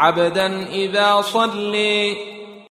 عبدا إذا صلي.